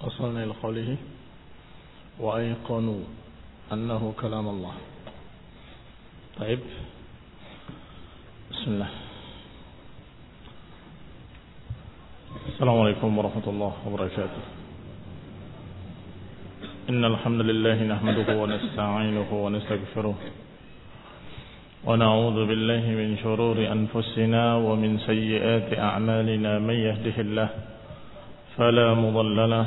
وصلنا إلى قوله وأيقنوا أنه كلام الله. طيب. بسم الله. السلام عليكم ورحمة الله وبركاته. إن الحمد لله نحمده ونستعينه ونستغفره ونعوذ بالله من شرور أنفسنا ومن سيئات أعمالنا من يهده الله فلا مضل له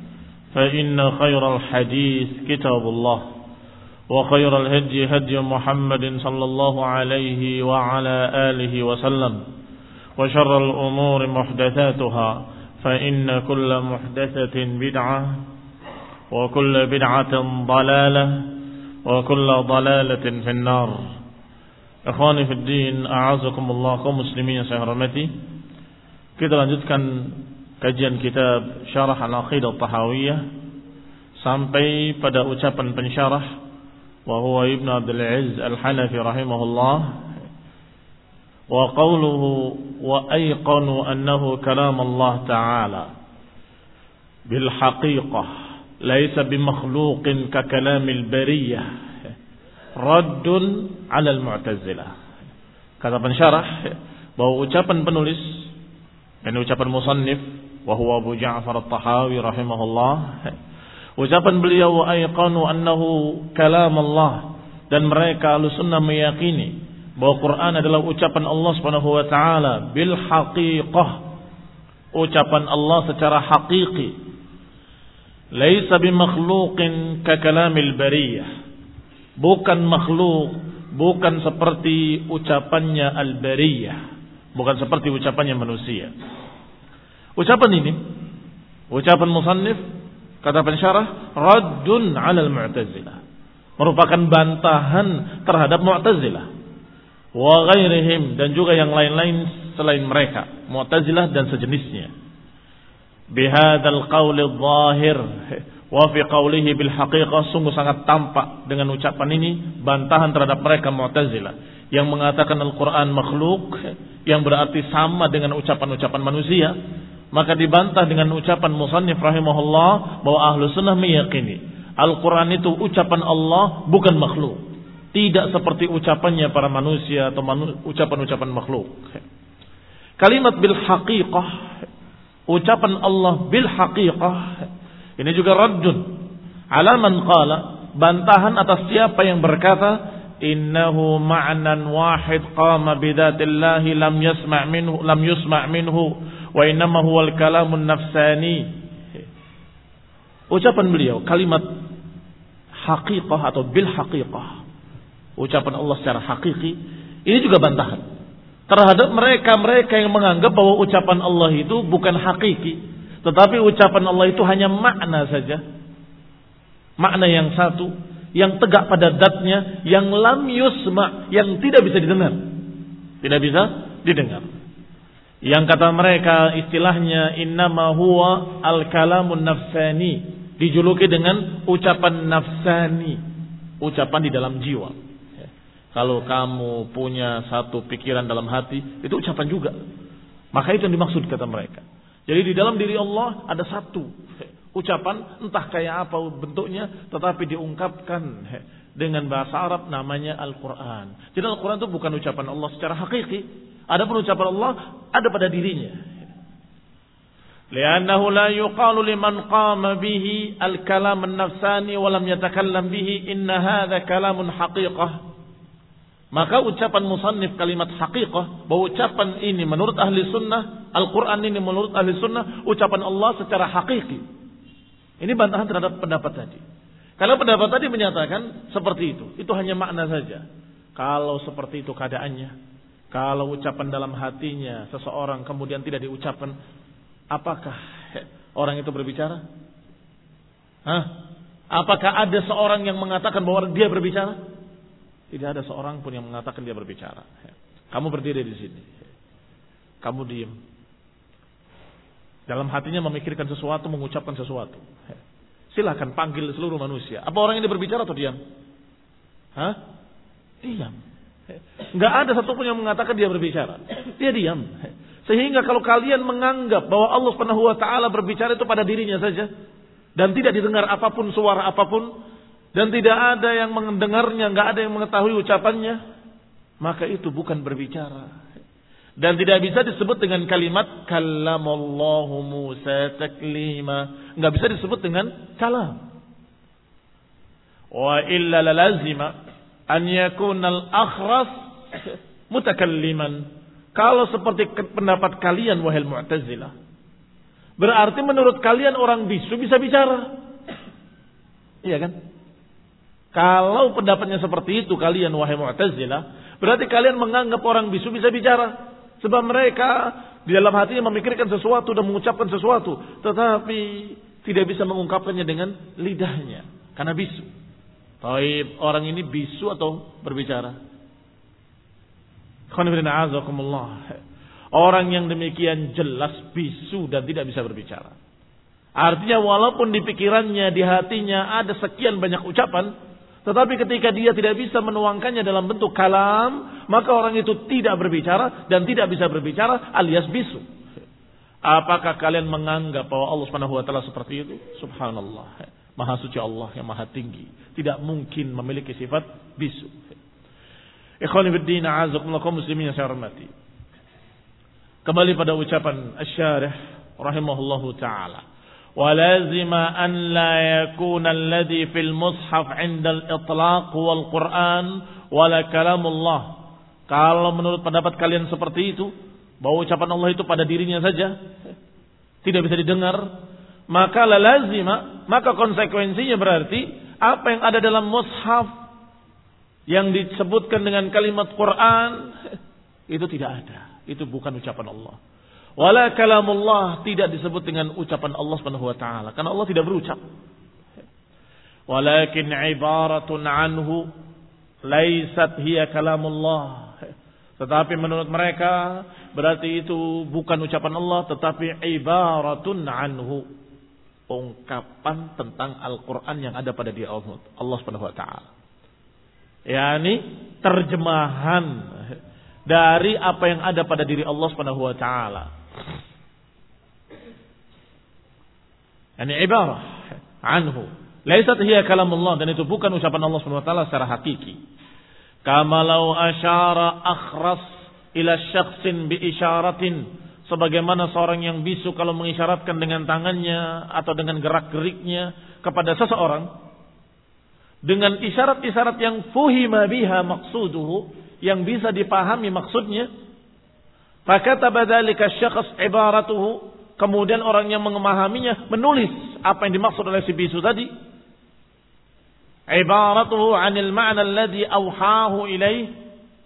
فإن خير الحديث كتاب الله وخير الهدي هدي محمد صلى الله عليه وعلى آله وسلم وشر الأمور محدثاتها فإن كل محدثة بدعة وكل بدعة ضلالة وكل ضلالة في النار Ikhwani fi din, a'azakumullah kaum muslimin yang saya. Kita lanjutkan kajian kitab Syarah Al-Aqidah Tahawiyah sampai pada ucapan pensyarah wa huwa Ibnu Abdul Aziz Al-Hanafi rahimahullah wa qawluhu wa ayqanu annahu kalam Allah ta'ala bil haqiqah laysa bimakhluqin ka kalamil bariyah raddun 'ala al-mu'tazilah. Kata pensyarah bahwa ucapan penulis dan ucapan musannif wa huwa Abu Ja'far At-Tahawi rahimahullah. Ucapan beliau wa ayqanu annahu kalam Allah dan mereka Ahlussunnah meyakini bahwa Quran adalah ucapan Allah Subhanahu wa taala bil haqiqah. Ucapan Allah secara hakiki laisa bimakhluqin ka kalamil bariyah. Bukan makhluk, bukan seperti ucapannya al-bariyah, bukan seperti ucapannya manusia. Ucapan ini, ucapan musannif, kata pensyarah, raddun 'alal mu'tazilah. Merupakan bantahan terhadap mu'tazilah. Wa ghairihim dan juga yang lain-lain selain mereka, mu'tazilah dan sejenisnya. Bihadzal qawli dhahir Wa fi qawlihi bil haqiqah sungguh sangat tampak dengan ucapan ini bantahan terhadap mereka Mu'tazilah yang mengatakan Al-Qur'an makhluk yang berarti sama dengan ucapan-ucapan manusia maka dibantah dengan ucapan musannif rahimahullah bahwa ahlu sunnah meyakini Al-Quran itu ucapan Allah bukan makhluk. Tidak seperti ucapannya para manusia atau ucapan-ucapan makhluk. Kalimat bil haqiqah ucapan Allah bil haqiqah ini juga raddun. Alaman qala, bantahan atas siapa yang berkata innahu ma'nan wahid qama bidatillahi lam yasma' minhu lam yusma' minhu wa innama huwal kalamun nafsani. Ucapan beliau kalimat haqiqah atau bil haqiqah. Ucapan Allah secara hakiki ini juga bantahan terhadap mereka-mereka yang menganggap bahwa ucapan Allah itu bukan hakiki tetapi ucapan Allah itu hanya makna saja. Makna yang satu, yang tegak pada datnya, yang lam yusma, yang tidak bisa didengar. Tidak bisa didengar. Yang kata mereka istilahnya innama huwa al-kalamun nafsani. Dijuluki dengan ucapan nafsani. Ucapan di dalam jiwa. Kalau kamu punya satu pikiran dalam hati, itu ucapan juga. Maka itu yang dimaksud kata mereka. Jadi di dalam diri Allah ada satu ucapan, entah kayak apa bentuknya, tetapi diungkapkan dengan bahasa Arab namanya Al-Quran. Jadi Al-Quran itu bukan ucapan Allah secara hakiki. Ada pun ucapan Allah ada pada dirinya. Liannahu la yuqalu liman qama bihi al-kalam an-nafsani wa lam yatakallam bihi inna hadha kalamun haqiqah. Maka ucapan musannif kalimat haqiqah bahwa ucapan ini menurut ahli sunnah, Al-Quran ini menurut ahli sunnah, ucapan Allah secara hakiki. Ini bantahan terhadap pendapat tadi. Kalau pendapat tadi menyatakan seperti itu, itu hanya makna saja. Kalau seperti itu keadaannya, kalau ucapan dalam hatinya seseorang kemudian tidak diucapkan Apakah orang itu berbicara? Hah? Apakah ada seorang yang mengatakan bahwa dia berbicara? Tidak ada seorang pun yang mengatakan dia berbicara. Kamu berdiri di sini. Kamu diam. Dalam hatinya memikirkan sesuatu, mengucapkan sesuatu. Silahkan panggil seluruh manusia. Apa orang ini berbicara atau diam? Hah? Diam. Enggak ada satupun yang mengatakan dia berbicara. Dia diam. Sehingga kalau kalian menganggap bahwa Allah Subhanahu wa taala berbicara itu pada dirinya saja dan tidak didengar apa pun suara apa pun dan tidak ada yang mendengarnya, enggak ada yang mengetahui ucapannya, maka itu bukan berbicara. Dan tidak bisa disebut dengan kalimat kallamallahu Musa taklima. Enggak bisa disebut dengan kalam. Wa illa lalazima an yakuna al-akhras mutakalliman kalau seperti pendapat kalian wahai Mu'tazilah, berarti menurut kalian orang bisu bisa bicara. Iya kan? Kalau pendapatnya seperti itu kalian wahai Mu'tazilah, berarti kalian menganggap orang bisu bisa bicara. Sebab mereka di dalam hatinya memikirkan sesuatu dan mengucapkan sesuatu, tetapi tidak bisa mengungkapkannya dengan lidahnya karena bisu. Taib orang ini bisu atau berbicara? Orang yang demikian jelas bisu dan tidak bisa berbicara. Artinya walaupun di pikirannya, di hatinya ada sekian banyak ucapan, tetapi ketika dia tidak bisa menuangkannya dalam bentuk kalam, maka orang itu tidak berbicara dan tidak bisa berbicara alias bisu. Apakah kalian menganggap bahwa Allah Subhanahu wa taala seperti itu? Subhanallah. Maha suci Allah yang maha tinggi. Tidak mungkin memiliki sifat bisu. Ikhwani fiddin a'azakumullah kaum muslimin yang saya hormati. Kembali pada ucapan Asy-Syarih rahimahullahu taala. ولازم أن لا يكون الذي في المصحف عند الإطلاق هو القرآن ولا كلام الله kalau menurut pendapat kalian seperti itu bahwa ucapan Allah itu pada dirinya saja tidak bisa didengar maka lazima maka konsekuensinya berarti apa yang ada dalam mushaf yang disebutkan dengan kalimat Quran itu tidak ada. Itu bukan ucapan Allah. Wala kalamullah tidak disebut dengan ucapan Allah Subhanahu wa taala karena Allah tidak berucap. Walakin ibaratun anhu laisat hiya kalamullah. Tetapi menurut mereka berarti itu bukan ucapan Allah tetapi ibaratun anhu. Ungkapan tentang Al-Quran yang ada pada diri Allah, Subhanahu wa taala yakni terjemahan dari apa yang ada pada diri Allah Subhanahu wa taala. Yani ibarah anhu. Laisat hiya kalamullah dan itu bukan ucapan Allah Subhanahu wa taala secara hakiki. Kama law asyara akhras ila syakhsin bi isyaratin sebagaimana seorang yang bisu kalau mengisyaratkan dengan tangannya atau dengan gerak-geriknya kepada seseorang dengan isyarat-isyarat yang fuhima biha maksuduhu yang bisa dipahami maksudnya fakataba dzalika syakhs ibaratuhu kemudian orang yang memahaminya menulis apa yang dimaksud oleh si bisu tadi ibaratuhu anil ma'na alladhi awhahu ilaih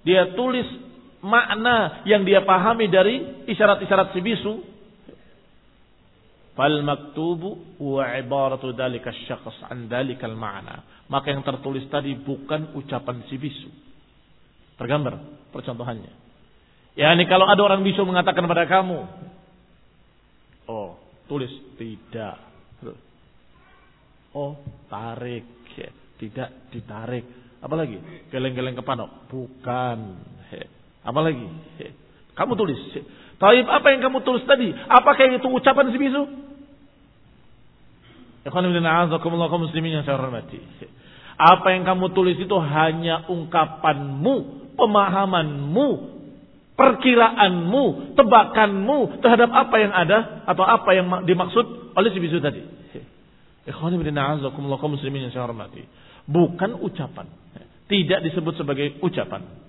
dia tulis makna yang dia pahami dari isyarat-isyarat si bisu fal maktubu wa ibaratu dzalika syakhs an dzalikal ma'na maka yang tertulis tadi bukan ucapan si bisu. Tergambar percontohannya. Ya ini kalau ada orang bisu mengatakan kepada kamu, oh tulis tidak. Oh tarik, tidak ditarik. Apalagi? Geleng-geleng kepanok. Bukan. Apalagi? Kamu tulis. Taib apa yang kamu tulis tadi? Apakah itu ucapan si bisu? Muslimin yang saya hormati. Apa yang kamu tulis itu hanya ungkapanmu, pemahamanmu, perkiraanmu, tebakanmu terhadap apa yang ada atau apa yang dimaksud oleh si bisu tadi. Muslimin yang saya hormati. Bukan ucapan. Tidak disebut sebagai ucapan.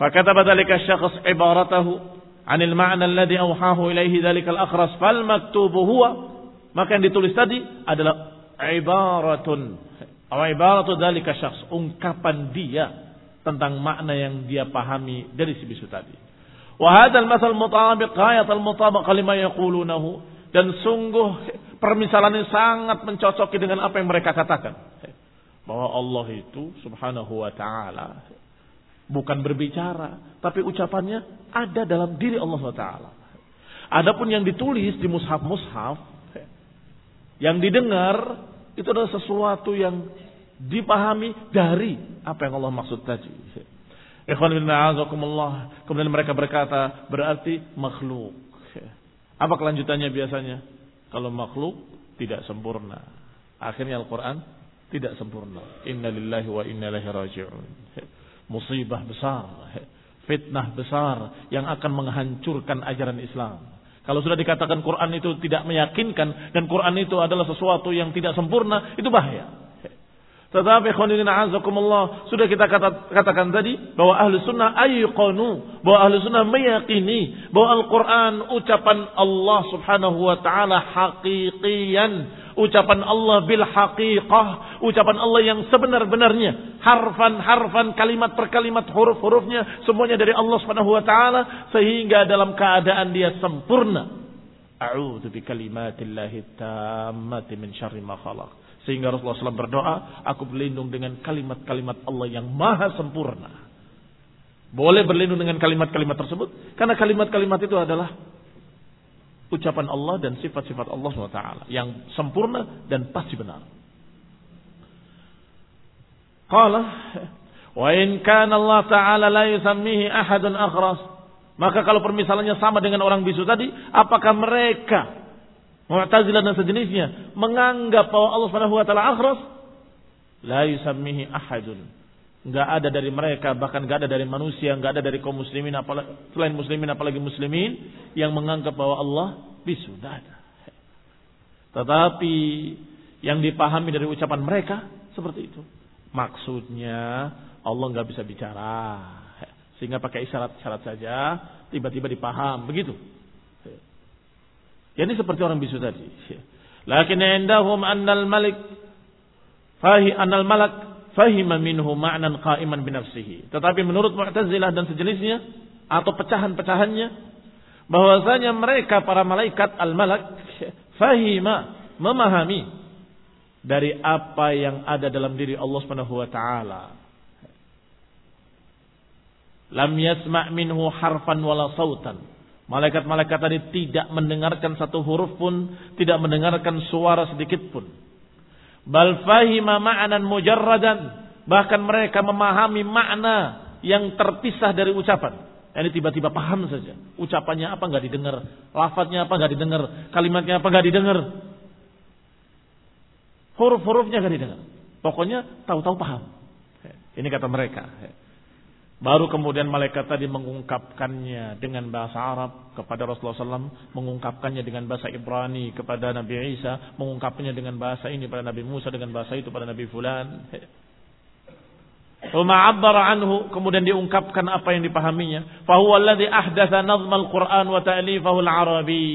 فكتب ذلك الشخص عبارته عن المعنى الذي أوحاه إليه ذلك الأخرس فالمكتوب هو maka yang ditulis tadi adalah ibaratun atau ibaratu dzalika syakhs ungkapan dia tentang makna yang dia pahami dari si bisu tadi wa hadzal masal mutabiq ghayat al mutabaq lima yaqulunahu dan sungguh permisalan ini sangat mencocoki dengan apa yang mereka katakan bahwa Allah itu subhanahu wa taala bukan berbicara tapi ucapannya ada dalam diri Allah SWT. Adapun yang ditulis di mushaf-mushaf yang didengar itu adalah sesuatu yang dipahami dari apa yang Allah maksud tadi. Kemudian mereka berkata berarti makhluk. Apa kelanjutannya biasanya? Kalau makhluk tidak sempurna. Akhirnya Al-Quran tidak sempurna. Inna lillahi wa inna ilaihi raji'un. Musibah besar. Fitnah besar yang akan menghancurkan ajaran Islam. Kalau sudah dikatakan Quran itu tidak meyakinkan dan Quran itu adalah sesuatu yang tidak sempurna, itu bahaya. Tetapi khonidina azakumullah sudah kita kata, katakan tadi bahwa ahli sunnah ayyqanu bahwa ahli sunnah meyakini bahwa Al-Quran ucapan Allah subhanahu wa ta'ala hakikian ucapan Allah bil haqiqah, ucapan Allah yang sebenar-benarnya, harfan-harfan, kalimat per kalimat, huruf-hurufnya semuanya dari Allah Subhanahu wa taala sehingga dalam keadaan dia sempurna. A'udzu bi kalimatillahi tammati min syarri ma khalaq. Sehingga Rasulullah SAW berdoa, aku berlindung dengan kalimat-kalimat Allah yang maha sempurna. Boleh berlindung dengan kalimat-kalimat tersebut. Karena kalimat-kalimat itu adalah ucapan Allah dan sifat-sifat Allah SWT. Yang sempurna dan pasti benar. Qala wa in kana Allah Ta'ala la yusammihi ahadun akhras maka kalau permisalannya sama dengan orang bisu tadi apakah mereka Mu'tazilah dan sejenisnya menganggap bahwa Allah Subhanahu wa taala akhras? La yusammihi ahadun Enggak ada dari mereka, bahkan enggak ada dari manusia, enggak ada dari kaum muslimin, apalagi, selain muslimin, apalagi muslimin, yang menganggap bahwa Allah bisu. Tidak ada. Tetapi yang dipahami dari ucapan mereka seperti itu. Maksudnya Allah enggak bisa bicara. Sehingga pakai isyarat-isyarat saja, tiba-tiba dipaham. Begitu. Ya, ini seperti orang bisu tadi. Lakin indahum annal malik fahi annal malak fahima minhu ma'nan qa'iman binafsihi. Tetapi menurut Mu'tazilah dan sejenisnya atau pecahan-pecahannya bahwasanya mereka para malaikat al-malak fahima memahami dari apa yang ada dalam diri Allah Subhanahu wa taala. Lam yasma' minhu harfan wala sautan. Malaikat-malaikat tadi tidak mendengarkan satu huruf pun, tidak mendengarkan suara sedikit pun. Bal fahima ma'anan mujarradan. Bahkan mereka memahami makna yang terpisah dari ucapan. Ini tiba-tiba paham saja. Ucapannya apa nggak didengar. Lafadznya apa nggak didengar. Kalimatnya apa nggak didengar. Huruf-hurufnya nggak didengar. Pokoknya tahu-tahu paham. Ini kata mereka. Baru kemudian malaikat tadi mengungkapkannya dengan bahasa Arab kepada Rasulullah SAW, mengungkapkannya dengan bahasa Ibrani kepada Nabi Isa, mengungkapkannya dengan bahasa ini pada Nabi Musa, dengan bahasa itu pada Nabi Fulan. Uma'abbar anhu, kemudian diungkapkan apa yang dipahaminya. Fahuwa alladhi ahdatha nazmal Qur'an wa ta'lifahu al-Arabi.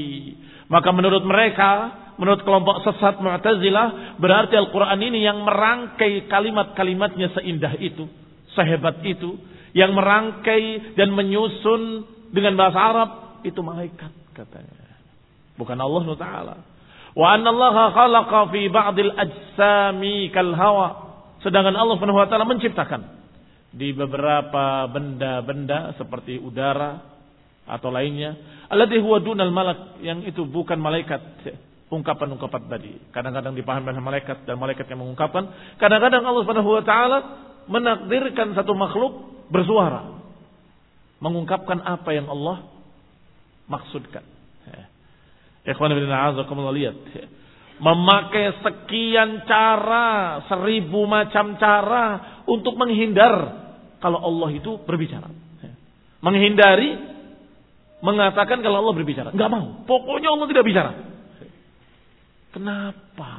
Maka menurut mereka, menurut kelompok sesat Mu'tazilah, berarti Al-Quran ini yang merangkai kalimat-kalimatnya seindah itu, sehebat itu, yang merangkai dan menyusun dengan bahasa Arab itu malaikat katanya. Bukan Allah Taala. Wa anna khalaqa fi ba'dil ajsami kal hawa. Sedangkan Allah Subhanahu wa taala menciptakan di beberapa benda-benda seperti udara atau lainnya alladhi huwa dunal malak yang itu bukan malaikat ungkapan-ungkapan tadi kadang-kadang dipahami oleh malaikat dan malaikat yang mengungkapkan kadang-kadang Allah Subhanahu wa taala menakdirkan satu makhluk bersuara. Mengungkapkan apa yang Allah maksudkan. Ikhwan bin A'azakumullah lihat. Memakai sekian cara, seribu macam cara untuk menghindar kalau Allah itu berbicara. Menghindari mengatakan kalau Allah berbicara. Enggak mau. Pokoknya Allah tidak bicara. Kenapa?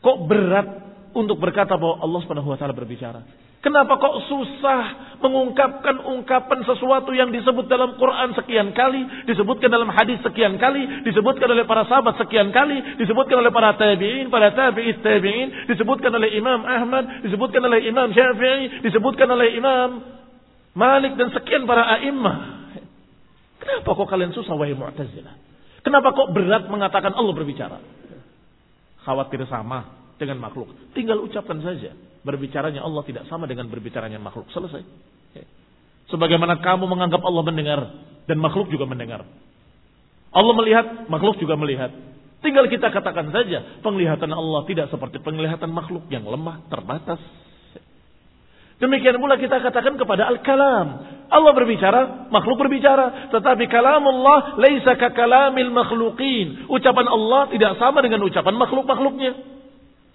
Kok berat untuk berkata bahwa Allah Subhanahu wa taala berbicara? Kenapa kok susah mengungkapkan ungkapan sesuatu yang disebut dalam Quran sekian kali, disebutkan dalam hadis sekian kali, disebutkan oleh para sahabat sekian kali, disebutkan oleh para tabi'in, para tabi'it tabi'in, disebutkan oleh Imam Ahmad, disebutkan oleh Imam Syafi'i, disebutkan oleh Imam Malik dan sekian para a'immah. Kenapa kok kalian susah wahai Mu'tazilah? Kenapa kok berat mengatakan Allah berbicara? Khawatir sama dengan makhluk. Tinggal ucapkan saja. Berbicaranya Allah tidak sama dengan berbicaranya makhluk. Selesai. Sebagaimana kamu menganggap Allah mendengar dan makhluk juga mendengar. Allah melihat, makhluk juga melihat. Tinggal kita katakan saja, penglihatan Allah tidak seperti penglihatan makhluk yang lemah, terbatas. Demikian pula kita katakan kepada Al-Kalam. Allah berbicara, makhluk berbicara. Tetapi kalamullah laisa ka kalamil makhluqin. Ucapan Allah tidak sama dengan ucapan makhluk-makhluknya.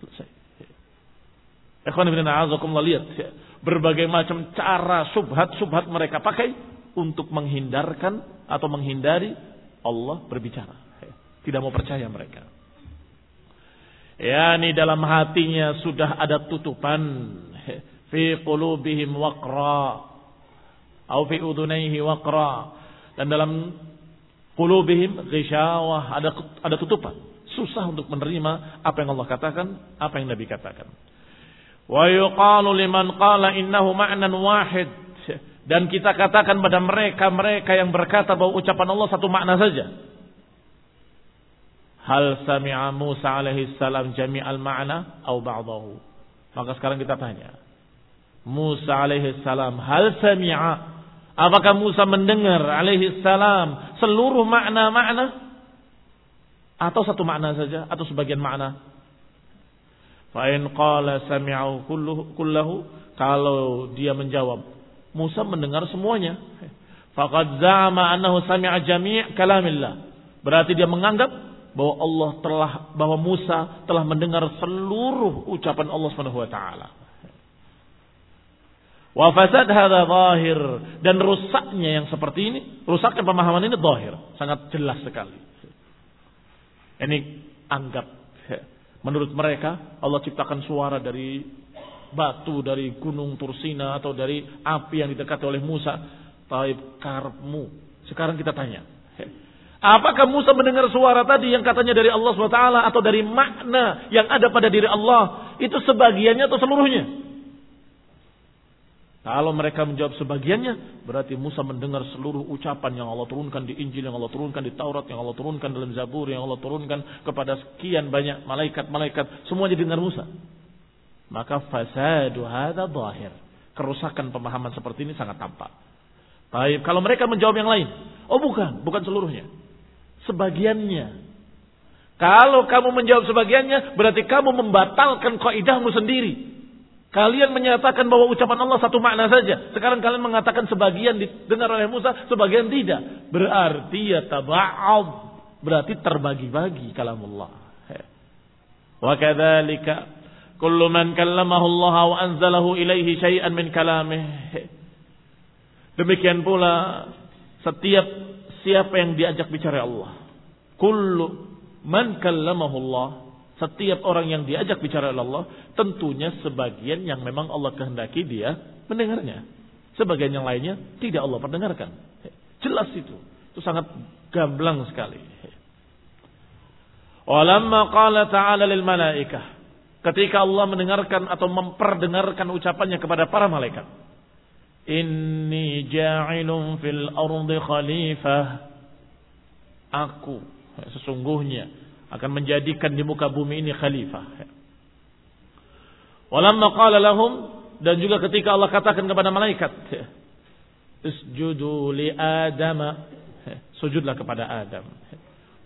Selesai. Ikhwan ibn a'azakumullah lihat. Berbagai macam cara subhat-subhat mereka pakai untuk menghindarkan atau menghindari Allah berbicara. Tidak mau percaya mereka. Ya, ini dalam hatinya sudah ada tutupan. Fi qulubihim waqra. Atau fi udunaihi waqra. Dan dalam qulubihim ghisyawah. Ada, ada tutupan susah untuk menerima apa yang Allah katakan, apa yang Nabi katakan. Wa yuqalu liman qala innahu ma'nan wahid. Dan kita katakan pada mereka-mereka yang berkata bahwa ucapan Allah satu makna saja. Hal sami'a Musa alaihi salam jami'al ma'na atau ba'dahu? Maka sekarang kita tanya. Musa alaihi salam hal sami'a Apakah Musa mendengar alaihi salam seluruh makna-makna atau satu makna saja atau sebagian makna. Fa'in qala sami'u kullahu kalau dia menjawab Musa mendengar semuanya. Faqad za'ama annahu sami'a jami' kalamillah. Berarti dia menganggap bahwa Allah telah bahwa Musa telah mendengar seluruh ucapan Allah Subhanahu wa taala. Wa fasad hadza zahir dan rusaknya yang seperti ini, rusaknya pemahaman ini zahir, sangat jelas sekali. Ini anggap menurut mereka Allah ciptakan suara dari batu dari gunung Tursina atau dari api yang didekati oleh Musa. Taib karmu. Sekarang kita tanya. Apakah Musa mendengar suara tadi yang katanya dari Allah SWT atau dari makna yang ada pada diri Allah? Itu sebagiannya atau seluruhnya? Kalau mereka menjawab sebagiannya, berarti Musa mendengar seluruh ucapan yang Allah turunkan di Injil, yang Allah turunkan di Taurat, yang Allah turunkan dalam Zabur, yang Allah turunkan kepada sekian banyak malaikat-malaikat, semuanya dengar Musa. Maka fasadu hadza zahir. Kerusakan pemahaman seperti ini sangat tampak. Baik, kalau mereka menjawab yang lain, oh bukan, bukan seluruhnya. Sebagiannya. Kalau kamu menjawab sebagiannya, berarti kamu membatalkan kaidahmu sendiri. Kalian menyatakan bahwa ucapan Allah satu makna saja. Sekarang kalian mengatakan sebagian didengar oleh Musa, sebagian tidak. Berarti ya taba'ad. Berarti terbagi-bagi kalamullah. Wa kadzalika kullu man kallamahu Allah wa anzalahu ilaihi syai'an min kalamih. Demikian pula setiap siapa yang diajak bicara Allah. Kullu man kallamahu Allah setiap orang yang diajak bicara oleh Allah, tentunya sebagian yang memang Allah kehendaki dia mendengarnya. Sebagian yang lainnya tidak Allah perdengarkan. Jelas itu. Itu sangat gamblang sekali. Walamma qala ta'ala lil malaikah. Ketika Allah mendengarkan atau memperdengarkan ucapannya kepada para malaikat. Inni ja'ilun fil ardi khalifah. Aku sesungguhnya akan menjadikan di muka bumi ini khalifah. Walamma qala lahum dan juga ketika Allah katakan kepada malaikat, "Isjudu li Adam." Sujudlah kepada Adam.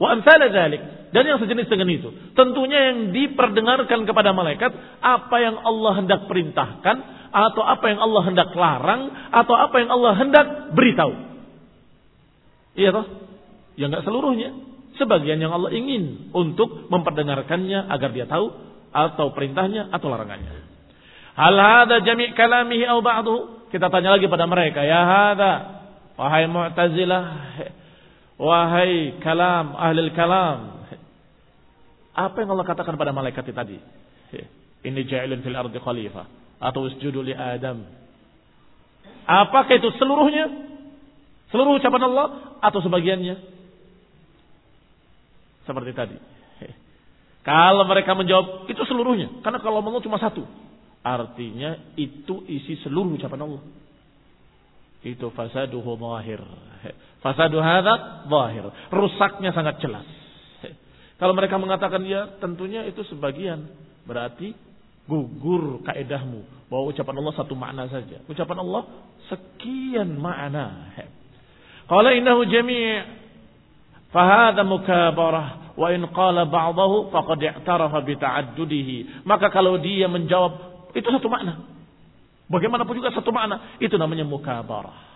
Wa amsal dzalik dan yang sejenis dengan itu. Tentunya yang diperdengarkan kepada malaikat apa yang Allah hendak perintahkan, atau apa yang Allah hendak larang atau apa yang Allah hendak beritahu. Iya toh? Ya enggak seluruhnya. Sebagian yang Allah ingin untuk memperdengarkannya agar dia tahu atau perintahnya atau larangannya. Hal hada jami' kalamihi au ba'dahu? Kita tanya lagi pada mereka, ya hada wahai Mu'tazilah, wahai kalam ahli kalam. Apa yang Allah katakan pada malaikat tadi? Ini ja'ilun fil ardi khalifah atau usjudu li Adam. Apakah itu seluruhnya? Seluruh ucapan Allah atau sebagiannya? Seperti tadi. Kalau mereka menjawab itu seluruhnya, karena kalau Allah cuma satu, artinya itu isi seluruh ucapan Allah. Itu fasaduhu zahir. Fasadu hadza zahir. Rusaknya sangat jelas. Kalau mereka mengatakan ya tentunya itu sebagian. Berarti gugur kaedahmu bahwa ucapan Allah satu makna saja. Ucapan Allah sekian makna. Qala innahu jami' fahada mukabarah wa in qala ba'dahu faqad i'tarafa bi ta'addudihi. Maka kalau dia menjawab itu satu makna. Bagaimanapun juga satu makna, itu namanya mukabarah.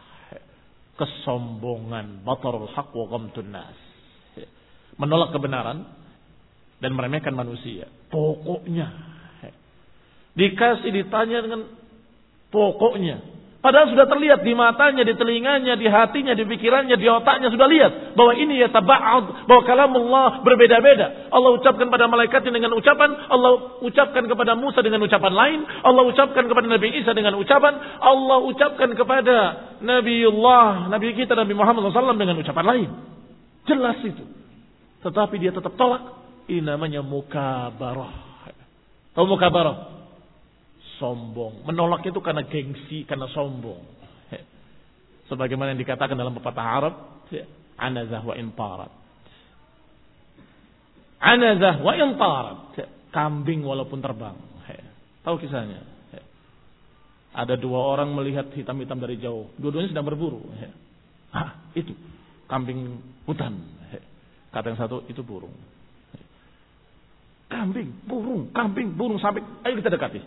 Kesombongan, batarul haq wa ghamtun nas. Menolak kebenaran dan meremehkan manusia. Pokoknya Dikasih ditanya dengan pokoknya. Padahal sudah terlihat di matanya, di telinganya, di hatinya, di pikirannya, di otaknya sudah lihat bahwa ini ya taba'ud, bahwa kalamullah berbeda-beda. Allah ucapkan pada malaikatnya dengan ucapan, Allah ucapkan kepada Musa dengan ucapan lain, Allah ucapkan kepada Nabi Isa dengan ucapan, Allah ucapkan kepada Nabiullah, Nabi kita Nabi Muhammad SAW dengan ucapan lain. Jelas itu. Tetapi dia tetap tolak. Ini namanya mukabarah. Tahu mukabarah? Sombong. Menolak itu karena gengsi, karena sombong. Sebagaimana yang dikatakan dalam pepatah Arab, anazah wa intarat. Anazah wa intarat. Kambing walaupun terbang. Tahu kisahnya? Ada dua orang melihat hitam-hitam dari jauh. Dua-duanya sedang berburu. Ah, itu. Kambing hutan. Kata yang satu, itu burung. Kambing, burung, kambing, burung, sampai. Ayo kita dekati.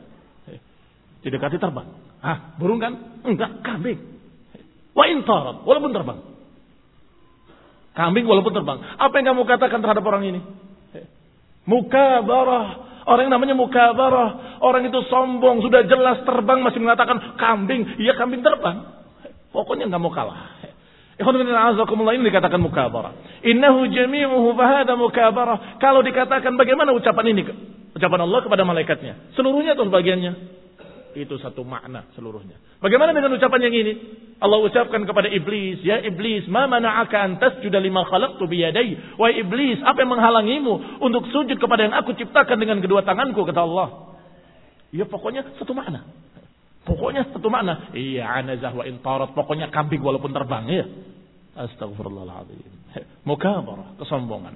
Didekati terbang. Ah, burung kan? Enggak, kambing. Wa intarat, walaupun terbang. Kambing walaupun terbang. Apa yang kamu katakan terhadap orang ini? Mukabarah. Orang yang namanya mukabarah. Orang itu sombong. Sudah jelas terbang masih mengatakan kambing. Iya kambing terbang. Pokoknya nggak mau kalah. Ikhwan ini dikatakan mukabarah. Innahu jami'uhu fahada mukabarah. Kalau dikatakan bagaimana ucapan ini? Ucapan Allah kepada malaikatnya. Seluruhnya atau sebagiannya? Itu satu makna seluruhnya. Bagaimana dengan ucapan yang ini? Allah ucapkan kepada iblis, "Ya iblis, ma mana'aka an tasjuda lima khalaqtu biyadai?" Wahai iblis, apa yang menghalangimu untuk sujud kepada yang aku ciptakan dengan kedua tanganku kata Allah. Ya pokoknya satu makna. Pokoknya satu makna. Iya, anazah wa intarat. Pokoknya kambing walaupun terbang ya. Astagfirullahaladzim. Mukabarah, kesombongan.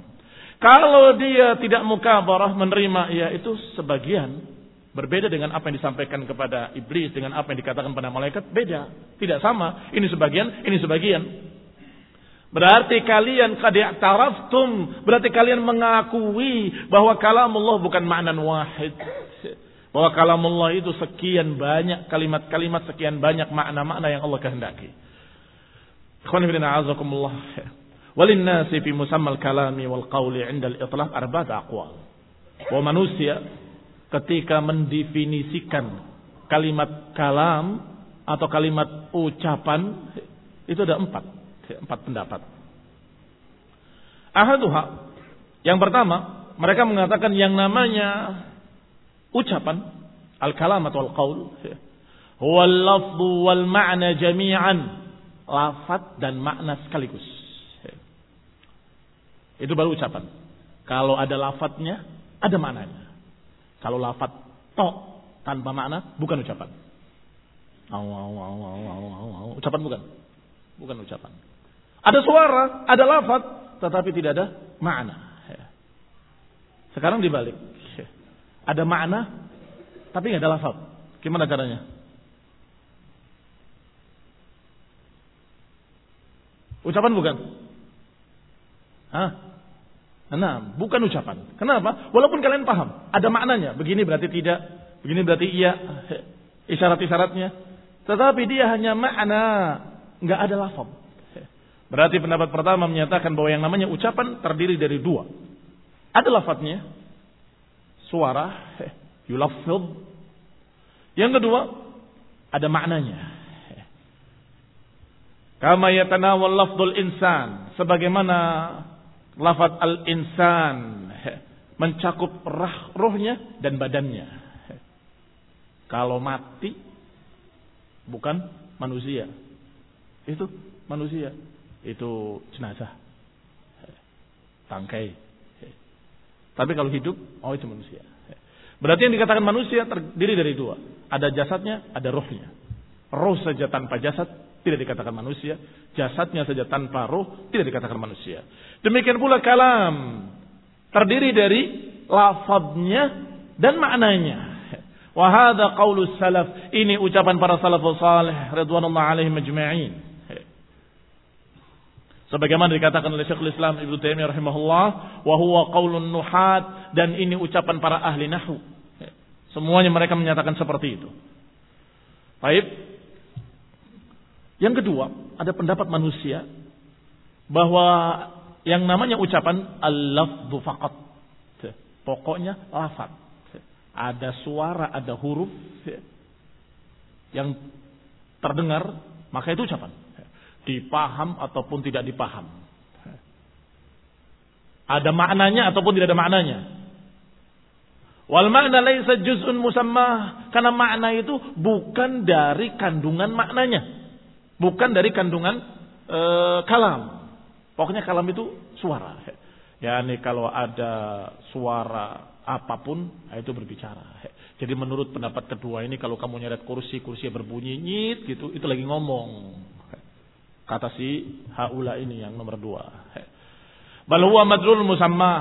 Kalau dia tidak mukabarah menerima ya itu sebagian Berbeda dengan apa yang disampaikan kepada iblis, dengan apa yang dikatakan pada malaikat, beda. Tidak sama. Ini sebagian, ini sebagian. Berarti kalian taraftum, berarti kalian mengakui bahwa kalamullah bukan makna wahid. Bahwa kalamullah itu sekian banyak kalimat-kalimat, sekian banyak makna-makna yang Allah kehendaki. Walin nasi fi musammal kalami wal qawli inda al-itlaq arba'at aqwal. Bahwa manusia ketika mendefinisikan kalimat kalam atau kalimat ucapan itu ada empat empat pendapat. Ahaduha yang pertama mereka mengatakan yang namanya ucapan al kalam atau al qaul wal lafdu wal ma'na jami'an lafat dan makna sekaligus. Itu baru ucapan. Kalau ada lafadznya, ada maknanya. Kalau lafat tok tanpa makna bukan ucapan. Au, au, au, au, au, au, au. Ucapan bukan. Bukan ucapan. Ada suara, ada lafat, tetapi tidak ada makna. Sekarang dibalik. Ada makna, tapi nggak ada lafat. Gimana caranya? Ucapan bukan? Hah? Nah, bukan ucapan. Kenapa? Walaupun kalian paham, ada maknanya. Begini berarti tidak, begini berarti iya. isyarat-isyaratnya. Tetapi dia hanya makna, nggak ada lafaz. Berarti pendapat pertama menyatakan bahwa yang namanya ucapan terdiri dari dua. Ada lafadznya, suara, yulafid. Yang kedua, ada maknanya. Kama yatanawal lafdul insan. Sebagaimana lafad al-insan mencakup rah, rohnya dan badannya. Kalau mati bukan manusia. Itu manusia. Itu jenazah. Tangkai. Tapi kalau hidup, oh itu manusia. Berarti yang dikatakan manusia terdiri dari dua. Ada jasadnya, ada rohnya. Roh saja tanpa jasad tidak dikatakan manusia. Jasadnya saja tanpa roh tidak dikatakan manusia. Demikian pula kalam. Terdiri dari lafadznya dan maknanya. Wahada qaulus salaf. Ini ucapan para salafus salih. Ridwanullah alaihim majma'in. Sebagaimana dikatakan oleh Syekhul Islam Ibnu Taimiyah rahimahullah, wa huwa qaulun nuhat dan ini ucapan para ahli nahwu. Semuanya mereka menyatakan seperti itu. Baik, yang kedua, ada pendapat manusia bahwa yang namanya ucapan al-lafdhu faqat. Pokoknya lafaz. Ada suara, ada huruf yang terdengar, maka itu ucapan. Dipaham ataupun tidak dipaham. Ada maknanya ataupun tidak ada maknanya. Wal makna laisa juz'un musammah karena makna itu bukan dari kandungan maknanya. Bukan dari kandungan e, kalam. Pokoknya kalam itu suara. Ya, ini kalau ada suara apa pun, itu berbicara. Jadi menurut pendapat kedua ini kalau kamu nyeret kursi, kursi berbunyi nyit gitu, itu lagi ngomong. Kata si haula ini yang nomor dua. Bal huwa madrul musamma.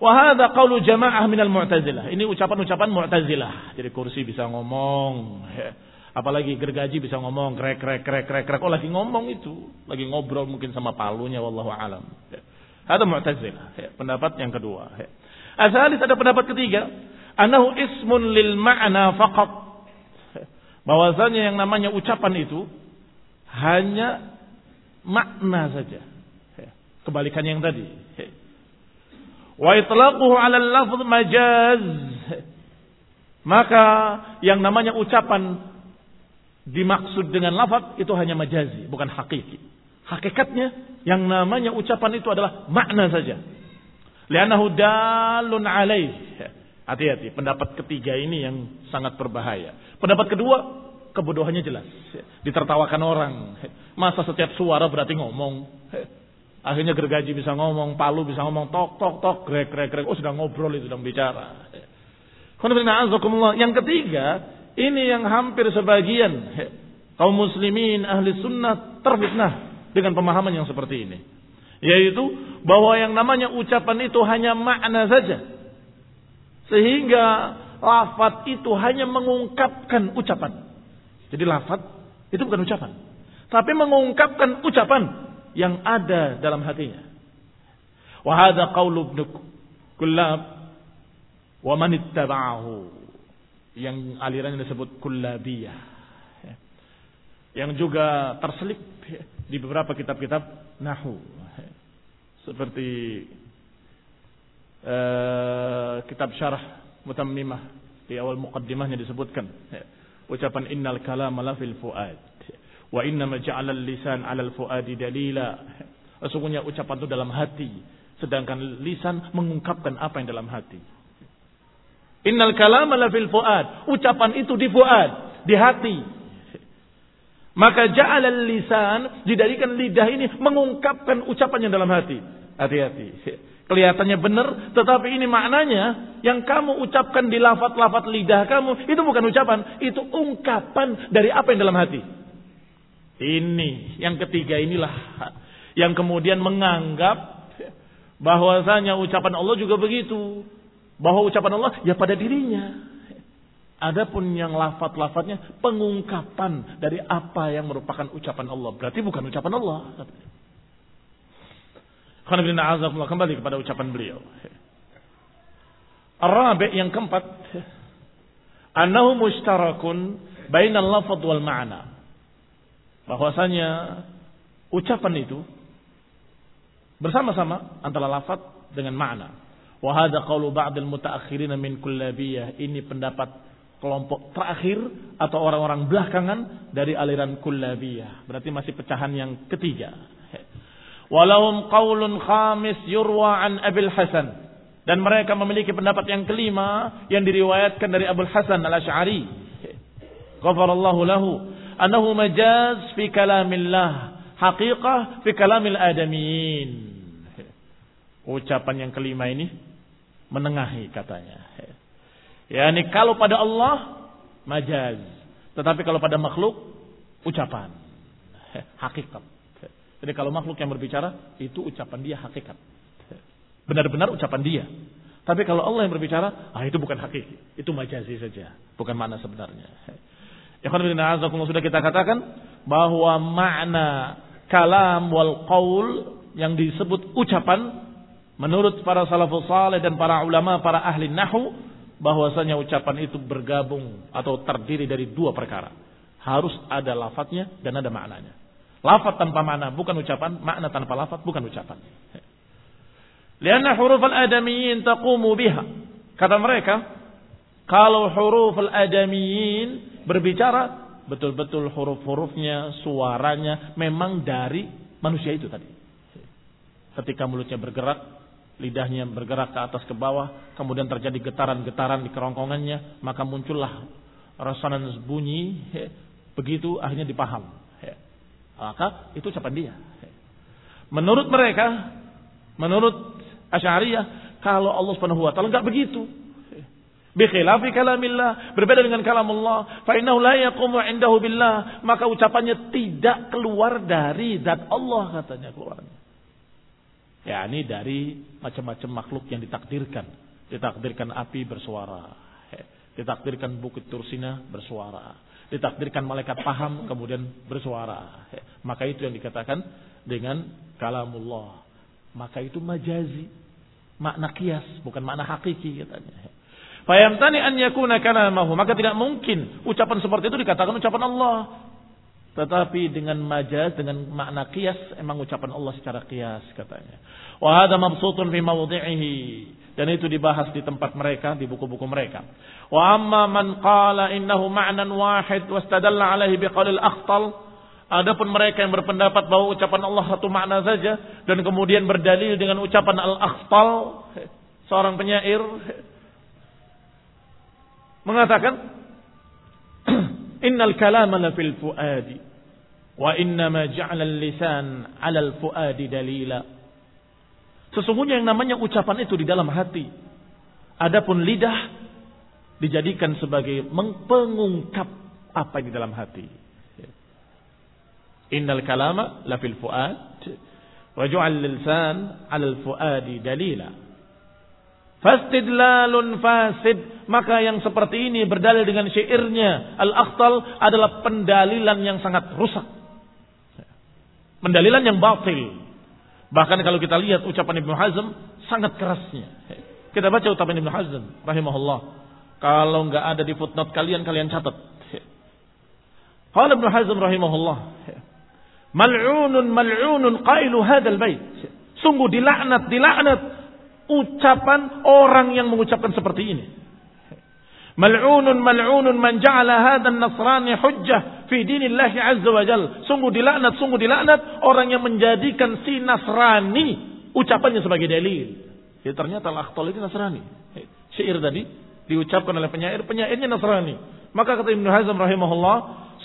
Wa hadha qawlu jama'ah minal mu'tazilah. Ini ucapan-ucapan mu'tazilah. Jadi kursi bisa ngomong. Apalagi gergaji bisa ngomong krek krek krek krek krek. Oh lagi ngomong itu, lagi ngobrol mungkin sama palunya wallahu alam. Ada Mu'tazilah, ya. pendapat yang kedua. Ya. Asalis ada pendapat ketiga, anahu ismun lil ma'na faqat. Bahwasanya yang namanya ucapan itu hanya makna saja. Kebalikan yang tadi. Wa itlaquhu 'ala al-lafz majaz. Maka yang namanya ucapan dimaksud dengan lafaz itu hanya majazi, bukan hakiki. Hakikatnya yang namanya ucapan itu adalah makna saja. Lianahu dalun alaih. Hati-hati, pendapat ketiga ini yang sangat berbahaya. Pendapat kedua, kebodohannya jelas. Ditertawakan orang. Masa setiap suara berarti ngomong. Akhirnya gergaji bisa ngomong, palu bisa ngomong, tok, tok, tok, grek, grek, grek. Oh sedang ngobrol itu, sedang bicara. Yang ketiga, ini yang hampir sebagian kaum muslimin ahli sunnah terfitnah dengan pemahaman yang seperti ini. Yaitu bahwa yang namanya ucapan itu hanya makna saja. Sehingga lafat itu hanya mengungkapkan ucapan. Jadi lafat itu bukan ucapan. Tapi mengungkapkan ucapan yang ada dalam hatinya. Wahada qawlu ibn Kullab wa man ittaba'ahu yang alirannya disebut kullabiyah. Yang juga terselip di beberapa kitab-kitab nahu. Seperti uh, kitab syarah mutammimah. Di awal muqaddimahnya disebutkan. Ucapan innal kalama la fil fuad. Wa inna ma ja'ala lisan 'ala al-fuadi dalila. Sesungguhnya ucapan itu dalam hati, sedangkan lisan mengungkapkan apa yang dalam hati. Innal kalama la fil fuad. Ucapan itu di fuad, di hati. Maka ja'alal lisan dijadikan lidah ini mengungkapkan ucapan yang dalam hati. Hati-hati. Kelihatannya benar, tetapi ini maknanya yang kamu ucapkan di lafat-lafat lidah kamu itu bukan ucapan, itu ungkapan dari apa yang dalam hati. Ini yang ketiga inilah yang kemudian menganggap bahwasanya ucapan Allah juga begitu. Bahwa ucapan Allah ya pada dirinya. Adapun yang lafat-lafatnya pengungkapan dari apa yang merupakan ucapan Allah. Berarti bukan ucapan Allah. Kembali kepada ucapan beliau. Arabi yang keempat. Anahu mustarakun bainal lafadz wal ma'na. Bahwasanya ucapan itu bersama-sama antara lafaz dengan makna. Wa hadza qaulu ba'dil mutaakhirin min kullabiyah. Ini pendapat kelompok terakhir atau orang-orang belakangan dari aliran kullabiyah. Berarti masih pecahan yang ketiga. Walahum qaulun khamis yurwa an Abil Hasan. Dan mereka memiliki pendapat yang kelima yang diriwayatkan dari Abu Hasan al-Ash'ari. Ghafarallahu lahu. Annahu majaz fi kalamillah. Haqiqah fi kalamil adamiyin. Ucapan yang kelima ini menengahi katanya. Ya, ini kalau pada Allah majaz. Tetapi kalau pada makhluk ucapan. Hakikat. Jadi kalau makhluk yang berbicara itu ucapan dia hakikat. Benar-benar ucapan dia. Tapi kalau Allah yang berbicara, ah itu bukan hakiki, itu majazi saja, bukan makna sebenarnya. Ikhwan bin sudah kita katakan bahwa makna kalam wal qaul yang disebut ucapan menurut para salafus saleh dan para ulama, para ahli nahu bahwasanya ucapan itu bergabung atau terdiri dari dua perkara. Harus ada lafadznya dan ada maknanya. Lafaz tanpa makna bukan ucapan, makna tanpa lafaz bukan ucapan. Lianna huruf al-adamiyin taqumu biha. Kata mereka, kalau huruf al-adamiyin berbicara, betul-betul huruf-hurufnya, suaranya memang dari manusia itu tadi. Ketika mulutnya bergerak, lidahnya bergerak ke atas ke bawah, kemudian terjadi getaran-getaran di kerongkongannya, maka muncullah resonans bunyi, begitu akhirnya dipaham. Maka itu ucapan dia. Menurut mereka, menurut Asy'ariyah, kalau Allah Subhanahu wa taala enggak begitu. Bikhilafi kalamillah, berbeda dengan kalam Allah, fa innahu la yaqumu indahu billah, maka ucapannya tidak keluar dari zat Allah katanya keluarnya. Ya, ini dari macam-macam makhluk yang ditakdirkan. Ditakdirkan api bersuara. Ditakdirkan bukit Tursina bersuara. Ditakdirkan malaikat paham kemudian bersuara. Maka itu yang dikatakan dengan kalamullah. Maka itu majazi. Makna kias, bukan makna hakiki katanya. Fayamtani an yakuna kalamahu. Maka tidak mungkin ucapan seperti itu dikatakan ucapan Allah. Tetapi dengan majaz, dengan makna kias, emang ucapan Allah secara kias katanya. Wa hadha mabsutun fi mawdi'ihi. Dan itu dibahas di tempat mereka, di buku-buku mereka. Wa amma man qala innahu ma'nan wahid wastadalla alaihi biqalil akhtal Adapun mereka yang berpendapat bahwa ucapan Allah satu makna saja dan kemudian berdalil dengan ucapan al-akhtal seorang penyair mengatakan innal kalama la fil fuadi wa innama ja'ala al-lisan 'ala al-fuadi dalila Sesungguhnya yang namanya ucapan itu di dalam hati adapun lidah dijadikan sebagai pengungkap apa di dalam hati Innal kalama la fil fuad wa ju'al lisan 'ala al fuadi dalila. Fastidlalun fasid. Maka yang seperti ini berdalil dengan syairnya Al-Akhtal adalah pendalilan yang sangat rusak. Pendalilan yang batil. Bahkan kalau kita lihat ucapan Ibnu Hazm sangat kerasnya. Kita baca ucapan Ibnu Hazm rahimahullah. Kalau nggak ada di footnote kalian kalian catat. Kalau Ibnu Hazm rahimahullah. Mal'unun mal'unun qailu hadzal bait. Sungguh dilaknat, dilaknat ucapan orang yang mengucapkan seperti ini. Mal'unun mal'unun man ja'ala hadzal nasrani hujjah fi dinillah azza wa jal. Sungguh dilaknat, sungguh dilaknat orang yang menjadikan si Nasrani ucapannya sebagai dalil. Ya ternyata al-akhtal itu Nasrani. Syair tadi diucapkan oleh penyair, penyairnya Nasrani. Maka kata Ibnu Hazm rahimahullah,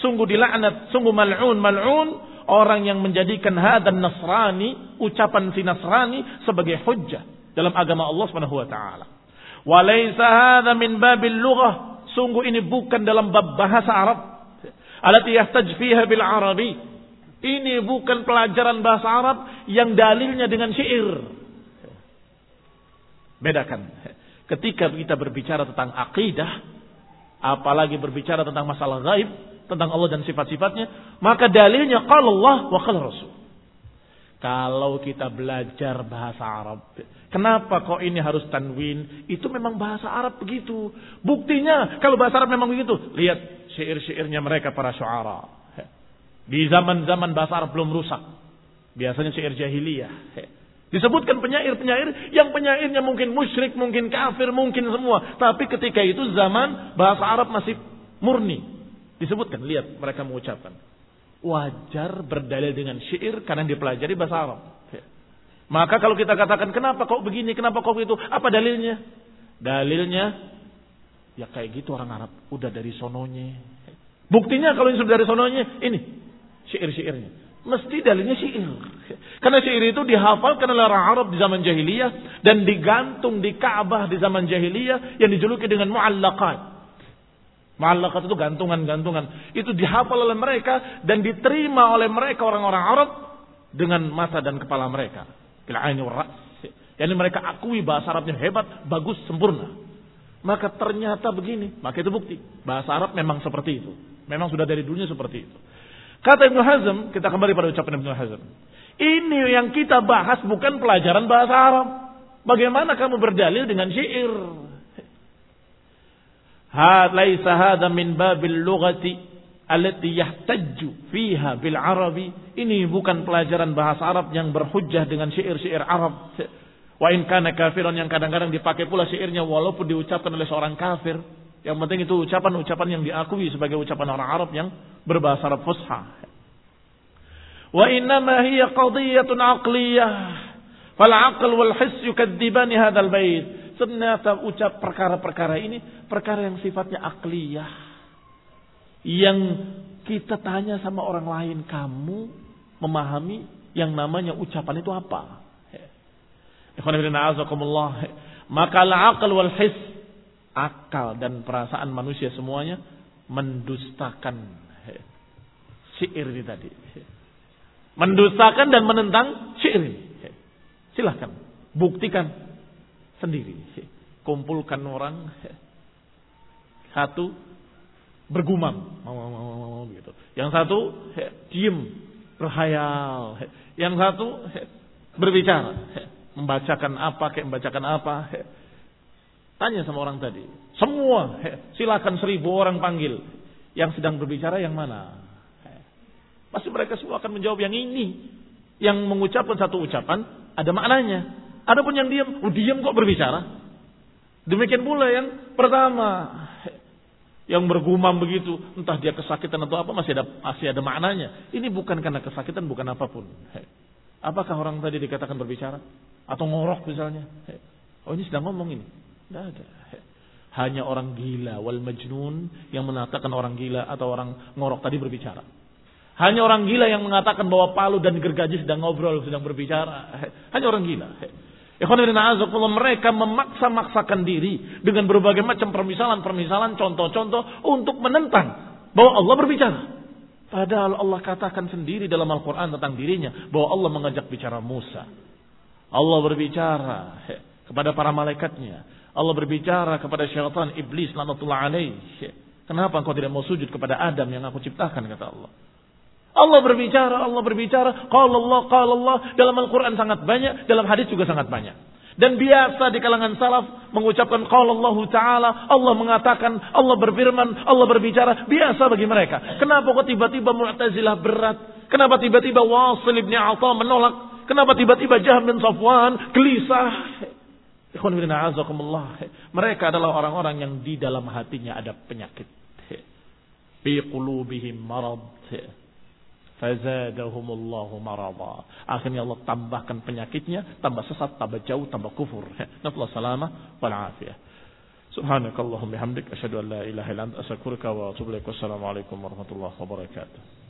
sungguh dilaknat, sungguh mal'un mal'un orang yang menjadikan hadan nasrani, ucapan si nasrani sebagai hujjah dalam agama Allah Subhanahu wa taala. Wa laisa hadza min babil lughah, sungguh ini bukan dalam bab bahasa Arab. Alati yahtaj fiha bil arabi. Ini bukan pelajaran bahasa Arab yang dalilnya dengan syair. Bedakan. Ketika kita berbicara tentang akidah, apalagi berbicara tentang masalah gaib, tentang Allah dan sifat-sifatnya, maka dalilnya qala Allah wa qala Rasul. Kalau kita belajar bahasa Arab. Kenapa kok ini harus tanwin? Itu memang bahasa Arab begitu. Buktinya kalau bahasa Arab memang begitu. Lihat syair-syairnya mereka para syuara. Di zaman-zaman bahasa Arab belum rusak. Biasanya syair jahiliyah. Disebutkan penyair-penyair yang penyairnya mungkin musyrik, mungkin kafir, mungkin semua. Tapi ketika itu zaman bahasa Arab masih murni. Disebutkan, lihat mereka mengucapkan wajar berdalil dengan syair karena dipelajari bahasa Arab. Maka kalau kita katakan kenapa kok begini, kenapa kok begitu, apa dalilnya? Dalilnya ya kayak gitu orang Arab, udah dari sononya. Buktinya kalau ini sudah dari sononya, ini syair-syairnya. Mesti dalilnya syair. Karena syair itu dihafalkan oleh orang Arab di zaman jahiliyah dan digantung di Ka'bah di zaman jahiliyah yang dijuluki dengan mu'allaqat. Malakat itu gantungan-gantungan. Itu dihafal oleh mereka dan diterima oleh mereka orang-orang Arab dengan mata dan kepala mereka. Jadi mereka akui bahasa Arabnya hebat, bagus, sempurna. Maka ternyata begini, maka itu bukti. Bahasa Arab memang seperti itu. Memang sudah dari dulunya seperti itu. Kata Ibnu Hazm, kita kembali pada ucapan Ibnu Hazm. Ini yang kita bahas bukan pelajaran bahasa Arab. Bagaimana kamu berdalil dengan syair? Laisa hadha min babil lughati allati yahtajju fiha bil arabi. Ini bukan pelajaran bahasa Arab yang berhujjah dengan syair-syair Arab. Wa in kana kafiran yang kadang-kadang dipakai pula syairnya walaupun diucapkan oleh seorang kafir. Yang penting itu ucapan-ucapan yang diakui sebagai ucapan orang Arab yang berbahasa Arab fusha. Wa innama hiya qadiyatun aqliyah. Fal aql wal hiss yukadzibani hadzal bait Ternyata ucap perkara-perkara ini perkara yang sifatnya akliyah. Yang kita tanya sama orang lain, kamu memahami yang namanya ucapan itu apa? Maka akal wal his akal dan perasaan manusia semuanya mendustakan syair ini tadi. Mendustakan dan menentang syair ini. Silahkan buktikan sendiri. Kumpulkan orang satu bergumam, gitu. Yang satu diem, berhayal. Yang satu berbicara, membacakan apa, kayak membacakan apa. Tanya sama orang tadi. Semua, silakan seribu orang panggil. Yang sedang berbicara yang mana? Pasti mereka semua akan menjawab yang ini. Yang mengucapkan satu ucapan, ada maknanya. Adapun yang diam, oh diam kok berbicara. Demikian pula yang pertama, yang bergumam begitu, entah dia kesakitan atau apa masih ada masih ada maknanya. Ini bukan karena kesakitan, bukan apa pun. Apakah orang tadi dikatakan berbicara atau ngorok misalnya? Oh ini sedang ngomong ini. Tidak ada. Hanya orang gila wal majnun yang mengatakan orang gila atau orang ngorok tadi berbicara. Hanya orang gila yang mengatakan bahwa palu dan gergaji sedang ngobrol, sedang berbicara. Hanya orang gila. Mereka memaksa-maksakan diri dengan berbagai macam permisalan-permisalan, contoh-contoh untuk menentang bahwa Allah berbicara. Padahal Allah katakan sendiri dalam Al-Quran tentang dirinya bahwa Allah mengajak bicara Musa. Allah berbicara kepada para malaikatnya. Allah berbicara kepada syaitan iblis lanatullah alaih. Kenapa engkau tidak mau sujud kepada Adam yang aku ciptakan kata Allah. Allah berbicara, Allah berbicara. Qala Allah, qala Allah. Dalam Al-Quran sangat banyak, dalam hadis juga sangat banyak. Dan biasa di kalangan salaf mengucapkan qala Allah Ta'ala. Allah mengatakan, Allah berfirman, Allah berbicara. Biasa bagi mereka. Kenapa kok tiba-tiba Mu'tazilah berat? Kenapa tiba-tiba Wasil ibn Atta menolak? Kenapa tiba-tiba Jahm bin Safwan gelisah? Mereka adalah orang-orang yang di dalam hatinya ada penyakit. Qulubihim marad Fazadahumullahu marada. Akhirnya Allah tambahkan penyakitnya, tambah sesat, tambah jauh, tambah kufur. Nasallahu salamah wal afiyah. Subhanakallahumma bihamdik asyhadu an la ilaha illa anta wa atubu ilaik. Warahmatullahi wabarakatuh.